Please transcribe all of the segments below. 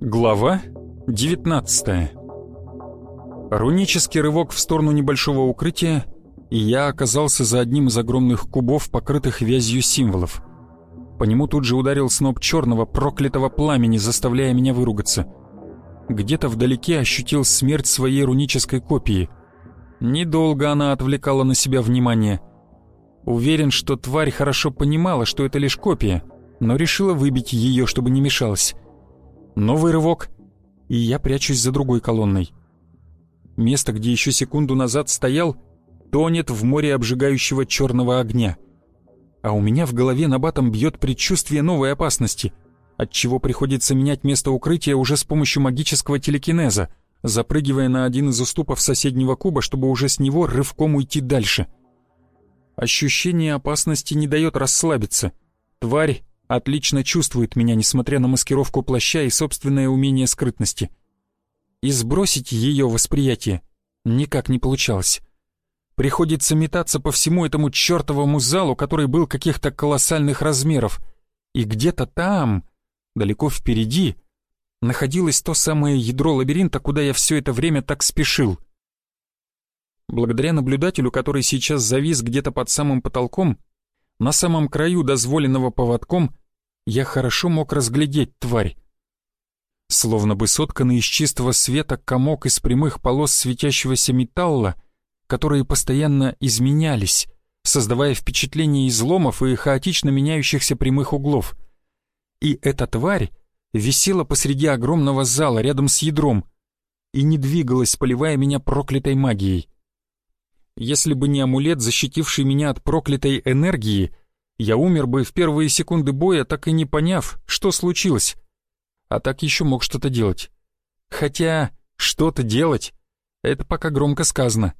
Глава 19 Рунический рывок в сторону небольшого укрытия, и я оказался за одним из огромных кубов, покрытых вязью символов. По нему тут же ударил сноп черного, проклятого пламени, заставляя меня выругаться. Где-то вдалеке ощутил смерть своей рунической копии. Недолго она отвлекала на себя внимание. Уверен, что тварь хорошо понимала, что это лишь копия, но решила выбить ее, чтобы не мешалась. Новый рывок, и я прячусь за другой колонной. Место, где еще секунду назад стоял, тонет в море обжигающего черного огня. А у меня в голове набатом бьет предчувствие новой опасности, отчего приходится менять место укрытия уже с помощью магического телекинеза, запрыгивая на один из уступов соседнего куба, чтобы уже с него рывком уйти дальше. Ощущение опасности не дает расслабиться. Тварь отлично чувствует меня, несмотря на маскировку плаща и собственное умение скрытности — и сбросить ее восприятие никак не получалось. Приходится метаться по всему этому чертовому залу, который был каких-то колоссальных размеров, и где-то там, далеко впереди, находилось то самое ядро лабиринта, куда я все это время так спешил. Благодаря наблюдателю, который сейчас завис где-то под самым потолком, на самом краю дозволенного поводком, я хорошо мог разглядеть тварь. Словно бы сотканный из чистого света комок из прямых полос светящегося металла, которые постоянно изменялись, создавая впечатление изломов и хаотично меняющихся прямых углов. И эта тварь висела посреди огромного зала рядом с ядром и не двигалась, поливая меня проклятой магией. Если бы не амулет, защитивший меня от проклятой энергии, я умер бы в первые секунды боя, так и не поняв, что случилось а так еще мог что-то делать. Хотя что-то делать — это пока громко сказано.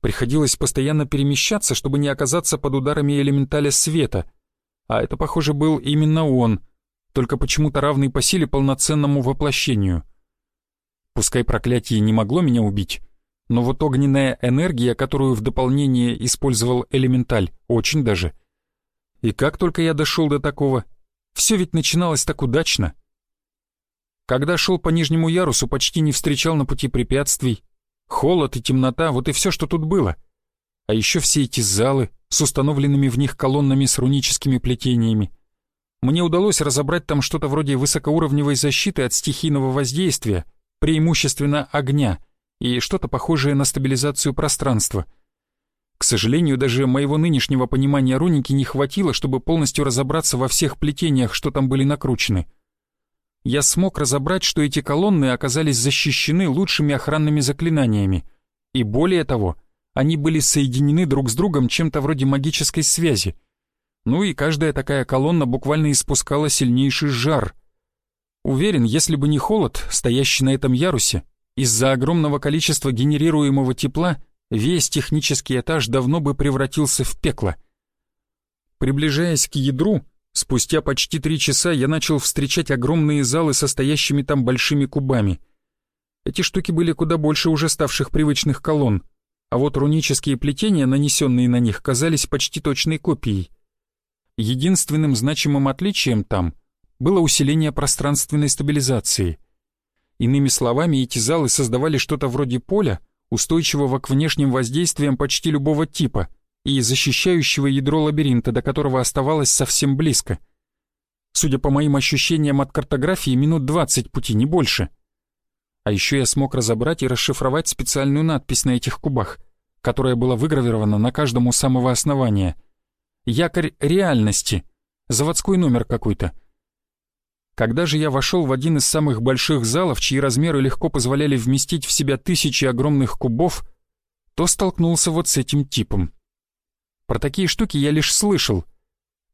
Приходилось постоянно перемещаться, чтобы не оказаться под ударами элементаля света, а это, похоже, был именно он, только почему-то равный по силе полноценному воплощению. Пускай проклятие не могло меня убить, но вот огненная энергия, которую в дополнение использовал элементаль, очень даже. И как только я дошел до такого, все ведь начиналось так удачно — когда шел по нижнему ярусу, почти не встречал на пути препятствий. Холод и темнота — вот и все, что тут было. А еще все эти залы с установленными в них колоннами с руническими плетениями. Мне удалось разобрать там что-то вроде высокоуровневой защиты от стихийного воздействия, преимущественно огня, и что-то похожее на стабилизацию пространства. К сожалению, даже моего нынешнего понимания руники не хватило, чтобы полностью разобраться во всех плетениях, что там были накручены я смог разобрать, что эти колонны оказались защищены лучшими охранными заклинаниями. И более того, они были соединены друг с другом чем-то вроде магической связи. Ну и каждая такая колонна буквально испускала сильнейший жар. Уверен, если бы не холод, стоящий на этом ярусе, из-за огромного количества генерируемого тепла весь технический этаж давно бы превратился в пекло. Приближаясь к ядру, Спустя почти три часа я начал встречать огромные залы со стоящими там большими кубами. Эти штуки были куда больше уже ставших привычных колонн, а вот рунические плетения, нанесенные на них, казались почти точной копией. Единственным значимым отличием там было усиление пространственной стабилизации. Иными словами, эти залы создавали что-то вроде поля, устойчивого к внешним воздействиям почти любого типа — и защищающего ядро лабиринта, до которого оставалось совсем близко. Судя по моим ощущениям от картографии, минут двадцать пути, не больше. А еще я смог разобрать и расшифровать специальную надпись на этих кубах, которая была выгравирована на каждом у самого основания. «Якорь реальности», заводской номер какой-то. Когда же я вошел в один из самых больших залов, чьи размеры легко позволяли вместить в себя тысячи огромных кубов, то столкнулся вот с этим типом. Про такие штуки я лишь слышал.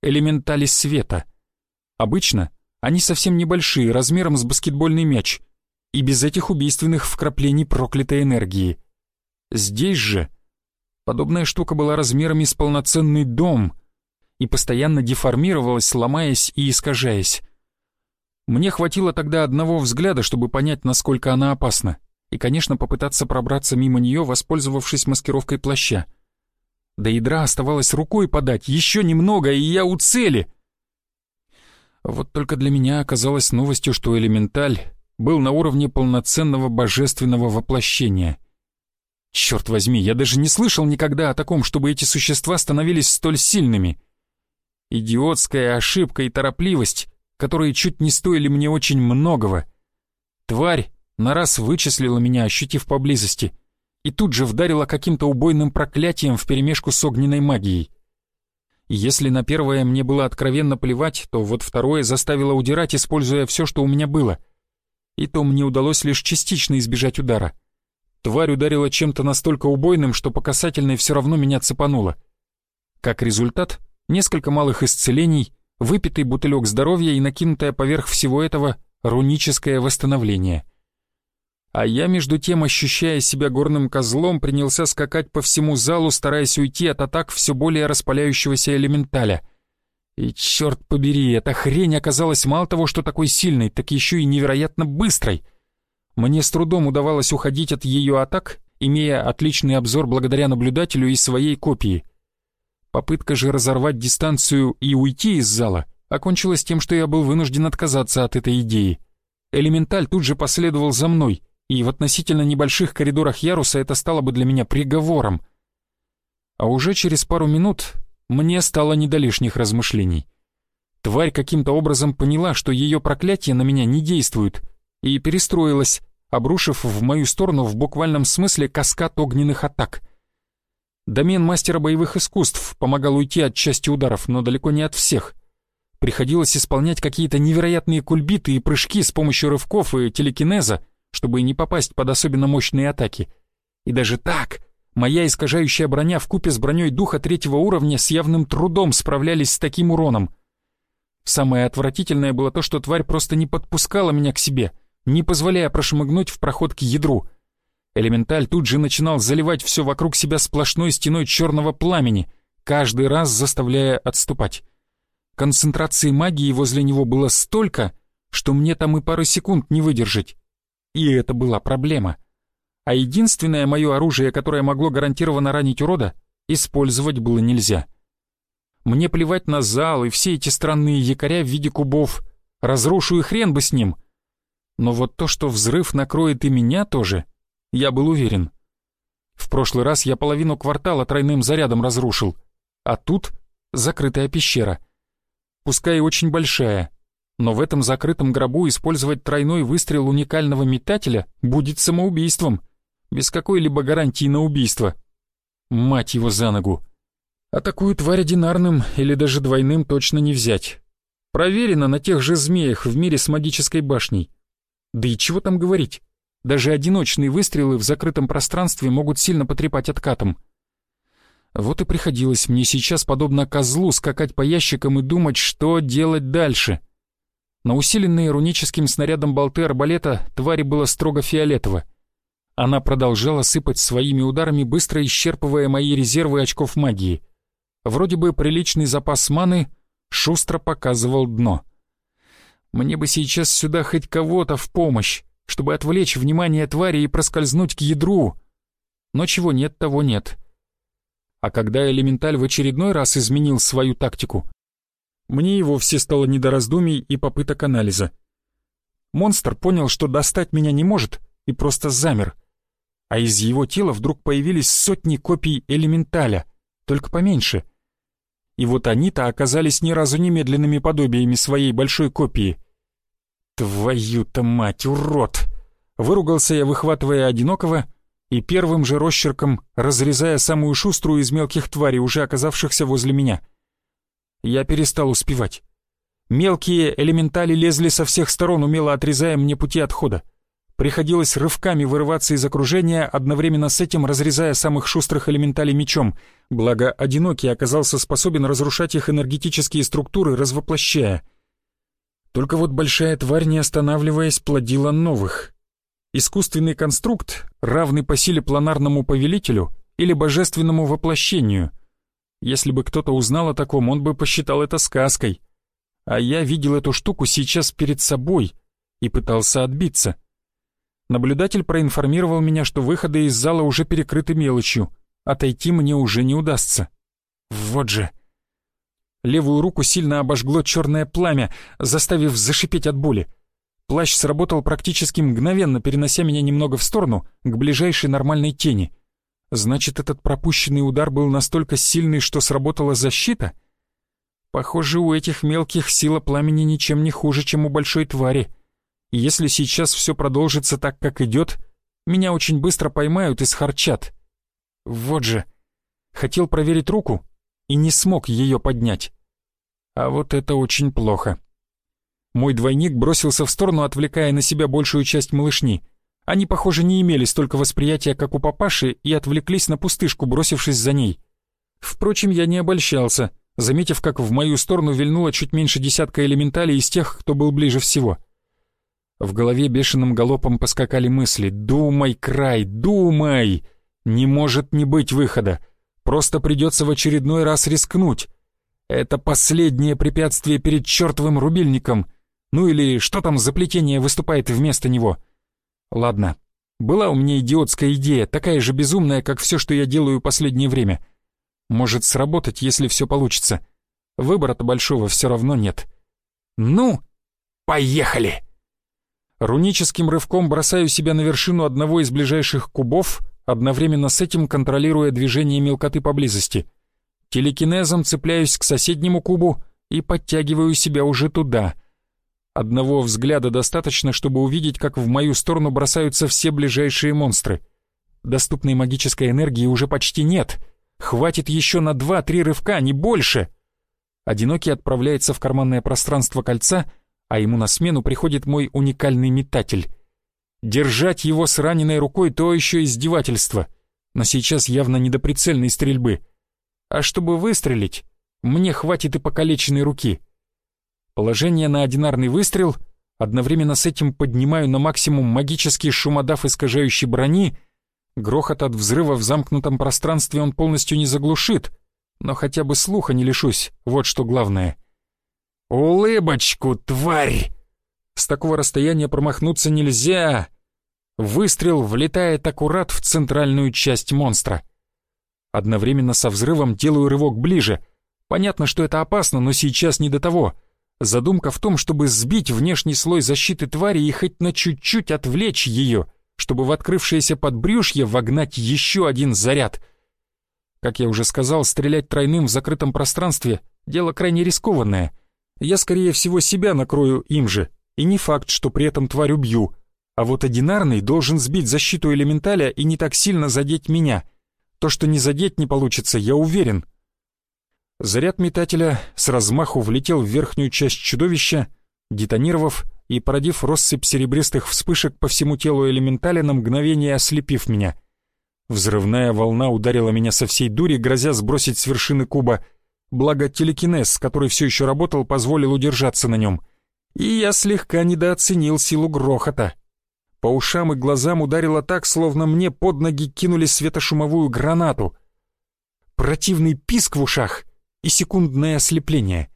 Элементали света. Обычно они совсем небольшие, размером с баскетбольный мяч, и без этих убийственных вкраплений проклятой энергии. Здесь же подобная штука была размерами с полноценный дом и постоянно деформировалась, ломаясь и искажаясь. Мне хватило тогда одного взгляда, чтобы понять, насколько она опасна, и, конечно, попытаться пробраться мимо нее, воспользовавшись маскировкой плаща. До ядра оставалось рукой подать, еще немного, и я у цели. Вот только для меня оказалось новостью, что элементаль был на уровне полноценного божественного воплощения. Черт возьми, я даже не слышал никогда о таком, чтобы эти существа становились столь сильными. Идиотская ошибка и торопливость, которые чуть не стоили мне очень многого. Тварь на раз вычислила меня, ощутив поблизости, и тут же вдарила каким-то убойным проклятием вперемешку с огненной магией. Если на первое мне было откровенно плевать, то вот второе заставило удирать, используя все, что у меня было. И то мне удалось лишь частично избежать удара. Тварь ударила чем-то настолько убойным, что по касательной все равно меня цепануло. Как результат, несколько малых исцелений, выпитый бутылек здоровья и накинутое поверх всего этого руническое восстановление. А я, между тем, ощущая себя горным козлом, принялся скакать по всему залу, стараясь уйти от атак все более распаляющегося элементаля. И черт побери, эта хрень оказалась мало того, что такой сильной, так еще и невероятно быстрой. Мне с трудом удавалось уходить от ее атак, имея отличный обзор благодаря наблюдателю и своей копии. Попытка же разорвать дистанцию и уйти из зала окончилась тем, что я был вынужден отказаться от этой идеи. Элементаль тут же последовал за мной — и в относительно небольших коридорах яруса это стало бы для меня приговором. А уже через пару минут мне стало не до лишних размышлений. Тварь каким-то образом поняла, что ее проклятие на меня не действует, и перестроилась, обрушив в мою сторону в буквальном смысле каскад огненных атак. Домен мастера боевых искусств помогал уйти от части ударов, но далеко не от всех. Приходилось исполнять какие-то невероятные кульбиты и прыжки с помощью рывков и телекинеза, чтобы не попасть под особенно мощные атаки. И даже так, моя искажающая броня в купе с броней духа третьего уровня с явным трудом справлялись с таким уроном. Самое отвратительное было то, что тварь просто не подпускала меня к себе, не позволяя прошмыгнуть в проход к ядру. Элементаль тут же начинал заливать все вокруг себя сплошной стеной черного пламени, каждый раз заставляя отступать. Концентрации магии возле него было столько, что мне там и пары секунд не выдержать. И это была проблема. А единственное мое оружие, которое могло гарантированно ранить урода, использовать было нельзя. Мне плевать на зал и все эти странные якоря в виде кубов. Разрушу и хрен бы с ним. Но вот то, что взрыв накроет и меня тоже, я был уверен. В прошлый раз я половину квартала тройным зарядом разрушил, а тут закрытая пещера. Пускай очень большая, но в этом закрытом гробу использовать тройной выстрел уникального метателя будет самоубийством, без какой-либо гарантии на убийство. Мать его за ногу. А такую тварь одинарным или даже двойным точно не взять. Проверено на тех же змеях в мире с магической башней. Да и чего там говорить, даже одиночные выстрелы в закрытом пространстве могут сильно потрепать откатом. Вот и приходилось мне сейчас, подобно козлу, скакать по ящикам и думать, что делать дальше — на усиленные руническим снарядом болты арбалета твари было строго фиолетово. Она продолжала сыпать своими ударами, быстро исчерпывая мои резервы очков магии. Вроде бы приличный запас маны шустро показывал дно. Мне бы сейчас сюда хоть кого-то в помощь, чтобы отвлечь внимание твари и проскользнуть к ядру. Но чего нет, того нет. А когда элементаль в очередной раз изменил свою тактику, мне и вовсе стало не до раздумий и попыток анализа. Монстр понял, что достать меня не может, и просто замер. А из его тела вдруг появились сотни копий элементаля, только поменьше. И вот они-то оказались ни разу не медленными подобиями своей большой копии. «Твою-то мать, урод!» Выругался я, выхватывая одинокого, и первым же росчерком разрезая самую шуструю из мелких тварей, уже оказавшихся возле меня — я перестал успевать. Мелкие элементали лезли со всех сторон, умело отрезая мне пути отхода. Приходилось рывками вырываться из окружения, одновременно с этим разрезая самых шустрых элементалей мечом, благо одинокий оказался способен разрушать их энергетические структуры, развоплощая. Только вот большая тварь, не останавливаясь, плодила новых. Искусственный конструкт, равный по силе планарному повелителю или божественному воплощению. Если бы кто-то узнал о таком, он бы посчитал это сказкой. А я видел эту штуку сейчас перед собой и пытался отбиться. Наблюдатель проинформировал меня, что выходы из зала уже перекрыты мелочью. Отойти мне уже не удастся. Вот же. Левую руку сильно обожгло черное пламя, заставив зашипеть от боли. Плащ сработал практически мгновенно, перенося меня немного в сторону, к ближайшей нормальной тени. Значит, этот пропущенный удар был настолько сильный, что сработала защита? Похоже, у этих мелких сила пламени ничем не хуже, чем у большой твари. Если сейчас все продолжится так, как идет, меня очень быстро поймают и схарчат. Вот же. Хотел проверить руку и не смог ее поднять. А вот это очень плохо. Мой двойник бросился в сторону, отвлекая на себя большую часть малышни. Они, похоже, не имели столько восприятия, как у папаши, и отвлеклись на пустышку, бросившись за ней. Впрочем, я не обольщался, заметив, как в мою сторону вильнуло чуть меньше десятка элементалей из тех, кто был ближе всего. В голове бешеным галопом поскакали мысли «Думай, край, думай!» Не может не быть выхода. Просто придется в очередной раз рискнуть. Это последнее препятствие перед чертовым рубильником. Ну или что там за плетение выступает вместо него? Ладно, была у меня идиотская идея, такая же безумная, как все, что я делаю последнее время. Может сработать, если все получится. Выбора-то большого все равно нет. Ну, поехали! Руническим рывком бросаю себя на вершину одного из ближайших кубов, одновременно с этим контролируя движение мелкоты поблизости. Телекинезом цепляюсь к соседнему кубу и подтягиваю себя уже туда. Одного взгляда достаточно, чтобы увидеть, как в мою сторону бросаются все ближайшие монстры. Доступной магической энергии уже почти нет. Хватит еще на два-три рывка, не больше. Одинокий отправляется в карманное пространство кольца, а ему на смену приходит мой уникальный метатель. Держать его с раненой рукой — то еще издевательство. Но сейчас явно не до прицельной стрельбы. А чтобы выстрелить, мне хватит и покалеченной руки — Положение на одинарный выстрел, одновременно с этим поднимаю на максимум магический шумодав искажающей брони, грохот от взрыва в замкнутом пространстве он полностью не заглушит, но хотя бы слуха не лишусь, вот что главное. «Улыбочку, тварь!» С такого расстояния промахнуться нельзя. Выстрел влетает аккурат в центральную часть монстра. Одновременно со взрывом делаю рывок ближе. Понятно, что это опасно, но сейчас не до того — Задумка в том, чтобы сбить внешний слой защиты твари и хоть на чуть-чуть отвлечь ее, чтобы в открывшееся подбрюшье вогнать еще один заряд. Как я уже сказал, стрелять тройным в закрытом пространстве — дело крайне рискованное. Я, скорее всего, себя накрою им же, и не факт, что при этом тварь убью. А вот одинарный должен сбить защиту элементаля и не так сильно задеть меня. То, что не задеть не получится, я уверен — Заряд метателя с размаху влетел в верхнюю часть чудовища, детонировав и породив россыпь серебристых вспышек по всему телу элементаля на мгновение ослепив меня. Взрывная волна ударила меня со всей дури, грозя сбросить с вершины куба. Благо телекинез, который все еще работал, позволил удержаться на нем. И я слегка недооценил силу грохота. По ушам и глазам ударило так, словно мне под ноги кинули светошумовую гранату. Противный писк в ушах — и секундное ослепление.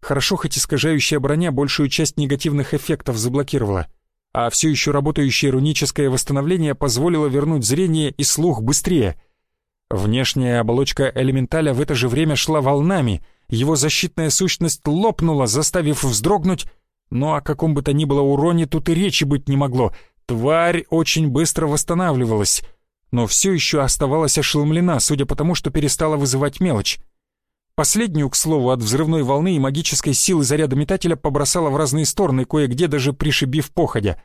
Хорошо, хоть искажающая броня большую часть негативных эффектов заблокировала, а все еще работающее руническое восстановление позволило вернуть зрение и слух быстрее. Внешняя оболочка элементаля в это же время шла волнами, его защитная сущность лопнула, заставив вздрогнуть, но о каком бы то ни было уроне тут и речи быть не могло. Тварь очень быстро восстанавливалась, но все еще оставалась ошеломлена, судя по тому, что перестала вызывать мелочь. Последнюю, к слову, от взрывной волны и магической силы заряда метателя побросала в разные стороны, кое-где даже пришибив походя.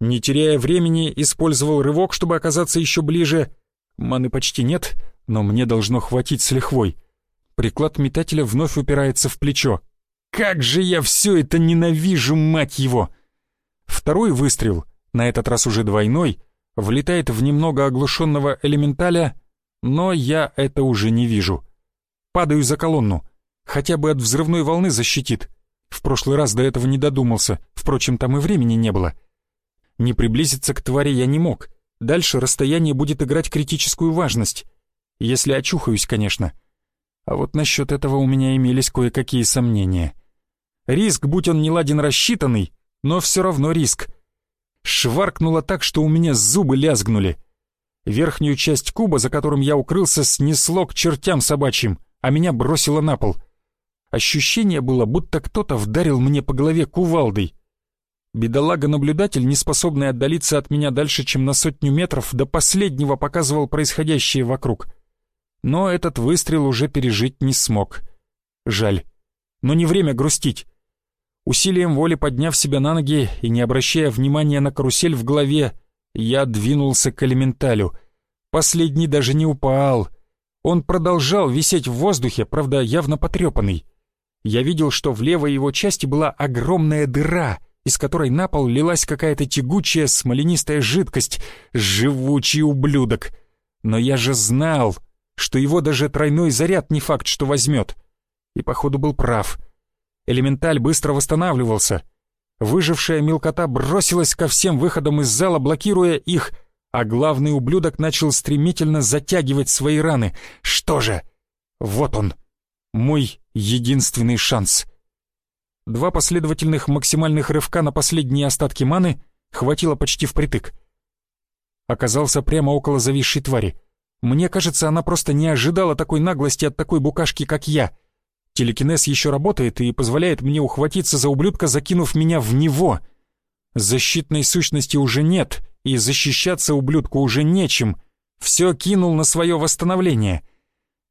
Не теряя времени, использовал рывок, чтобы оказаться еще ближе. Маны почти нет, но мне должно хватить с лихвой. Приклад метателя вновь упирается в плечо. Как же я все это ненавижу, мать его! Второй выстрел, на этот раз уже двойной, влетает в немного оглушенного элементаля, но я это уже не вижу. Падаю за колонну. Хотя бы от взрывной волны защитит. В прошлый раз до этого не додумался, впрочем, там и времени не было. Не приблизиться к твари я не мог. Дальше расстояние будет играть критическую важность. Если очухаюсь, конечно. А вот насчет этого у меня имелись кое-какие сомнения. Риск, будь он не ладен рассчитанный, но все равно риск. Шваркнуло так, что у меня зубы лязгнули. Верхнюю часть куба, за которым я укрылся, снесло к чертям собачьим, а меня бросило на пол. Ощущение было, будто кто-то вдарил мне по голове кувалдой. Бедолага-наблюдатель, не способный отдалиться от меня дальше, чем на сотню метров, до последнего показывал происходящее вокруг. Но этот выстрел уже пережить не смог. Жаль. Но не время грустить. Усилием воли подняв себя на ноги и не обращая внимания на карусель в голове, я двинулся к элементалю. Последний даже не упал. Он продолжал висеть в воздухе, правда, явно потрепанный. Я видел, что в левой его части была огромная дыра, из которой на пол лилась какая-то тягучая смоленистая жидкость, живучий ублюдок. Но я же знал, что его даже тройной заряд не факт, что возьмет. И, походу, был прав. Элементаль быстро восстанавливался. Выжившая мелкота бросилась ко всем выходам из зала, блокируя их, а главный ублюдок начал стремительно затягивать свои раны. Что же? Вот он, мой единственный шанс. Два последовательных максимальных рывка на последние остатки маны хватило почти впритык. Оказался прямо около зависшей твари. Мне кажется, она просто не ожидала такой наглости от такой букашки, как я — Телекинез еще работает и позволяет мне ухватиться за ублюдка, закинув меня в него. Защитной сущности уже нет, и защищаться ублюдку уже нечем. Все кинул на свое восстановление.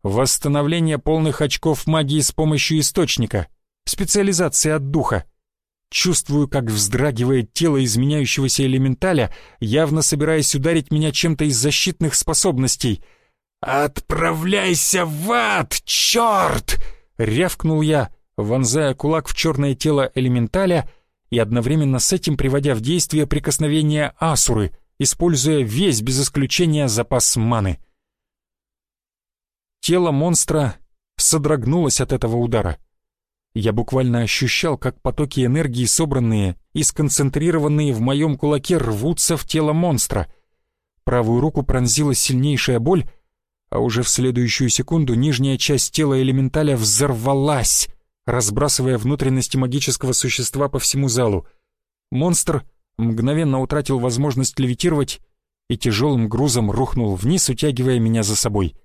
Восстановление полных очков магии с помощью источника. Специализация от духа. Чувствую, как вздрагивает тело изменяющегося элементаля, явно собираясь ударить меня чем-то из защитных способностей. «Отправляйся в ад, черт!» рявкнул я, вонзая кулак в черное тело элементаля и одновременно с этим приводя в действие прикосновение Асуры, используя весь без исключения запас маны. Тело монстра содрогнулось от этого удара. Я буквально ощущал, как потоки энергии, собранные и сконцентрированные в моем кулаке, рвутся в тело монстра. Правую руку пронзила сильнейшая боль, а уже в следующую секунду нижняя часть тела элементаля взорвалась, разбрасывая внутренности магического существа по всему залу. Монстр мгновенно утратил возможность левитировать и тяжелым грузом рухнул вниз, утягивая меня за собой.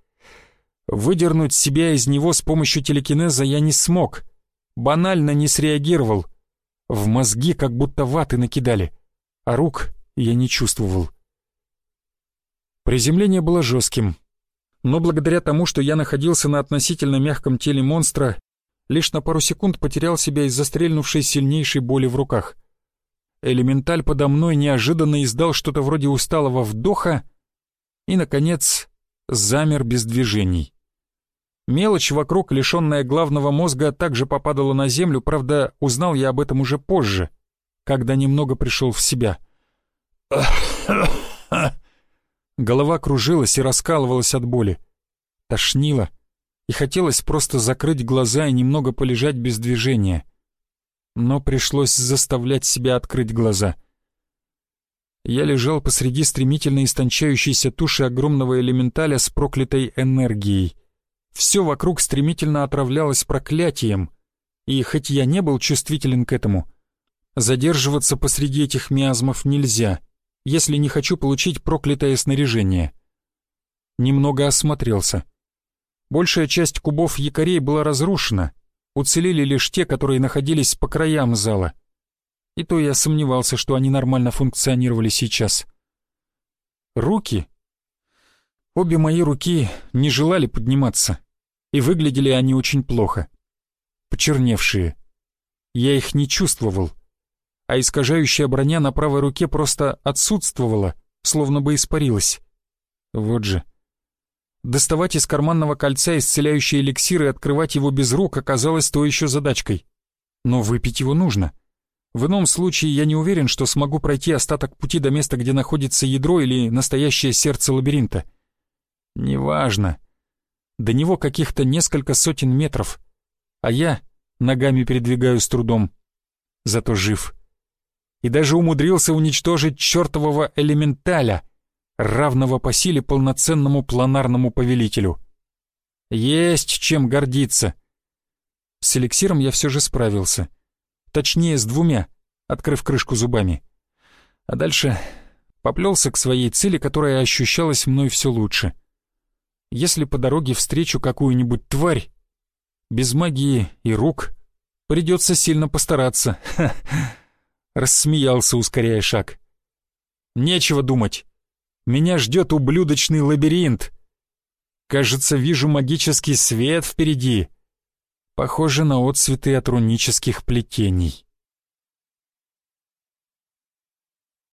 Выдернуть себя из него с помощью телекинеза я не смог, банально не среагировал. В мозги как будто ваты накидали, а рук я не чувствовал. Приземление было жестким, но благодаря тому, что я находился на относительно мягком теле монстра, лишь на пару секунд потерял себя из-за стрельнувшей сильнейшей боли в руках. Элементаль подо мной неожиданно издал что-то вроде усталого вдоха и, наконец, замер без движений. Мелочь вокруг, лишенная главного мозга, также попадала на землю, правда, узнал я об этом уже позже, когда немного пришел в себя. Голова кружилась и раскалывалась от боли. Тошнило, и хотелось просто закрыть глаза и немного полежать без движения. Но пришлось заставлять себя открыть глаза. Я лежал посреди стремительно истончающейся туши огромного элементаля с проклятой энергией. Все вокруг стремительно отравлялось проклятием, и хоть я не был чувствителен к этому, задерживаться посреди этих миазмов нельзя — если не хочу получить проклятое снаряжение. Немного осмотрелся. Большая часть кубов якорей была разрушена, уцелели лишь те, которые находились по краям зала. И то я сомневался, что они нормально функционировали сейчас. Руки? Обе мои руки не желали подниматься, и выглядели они очень плохо. Почерневшие. Я их не чувствовал а искажающая броня на правой руке просто отсутствовала, словно бы испарилась. Вот же. Доставать из карманного кольца исцеляющий эликсир и открывать его без рук оказалось то еще задачкой. Но выпить его нужно. В ином случае я не уверен, что смогу пройти остаток пути до места, где находится ядро или настоящее сердце лабиринта. Неважно. До него каких-то несколько сотен метров, а я ногами передвигаю с трудом. Зато жив. и даже умудрился уничтожить чертового элементаля, равного по силе полноценному планарному повелителю. Есть чем гордиться. С эликсиром я все же справился. Точнее, с двумя, открыв крышку зубами. А дальше поплелся к своей цели, которая ощущалась мной все лучше. Если по дороге встречу какую-нибудь тварь, без магии и рук, придется сильно постараться. Рассмеялся, ускоряя шаг. Нечего думать. Меня ждет ублюдочный лабиринт. Кажется, вижу магический свет впереди. Похоже на отцветы от рунических плетений.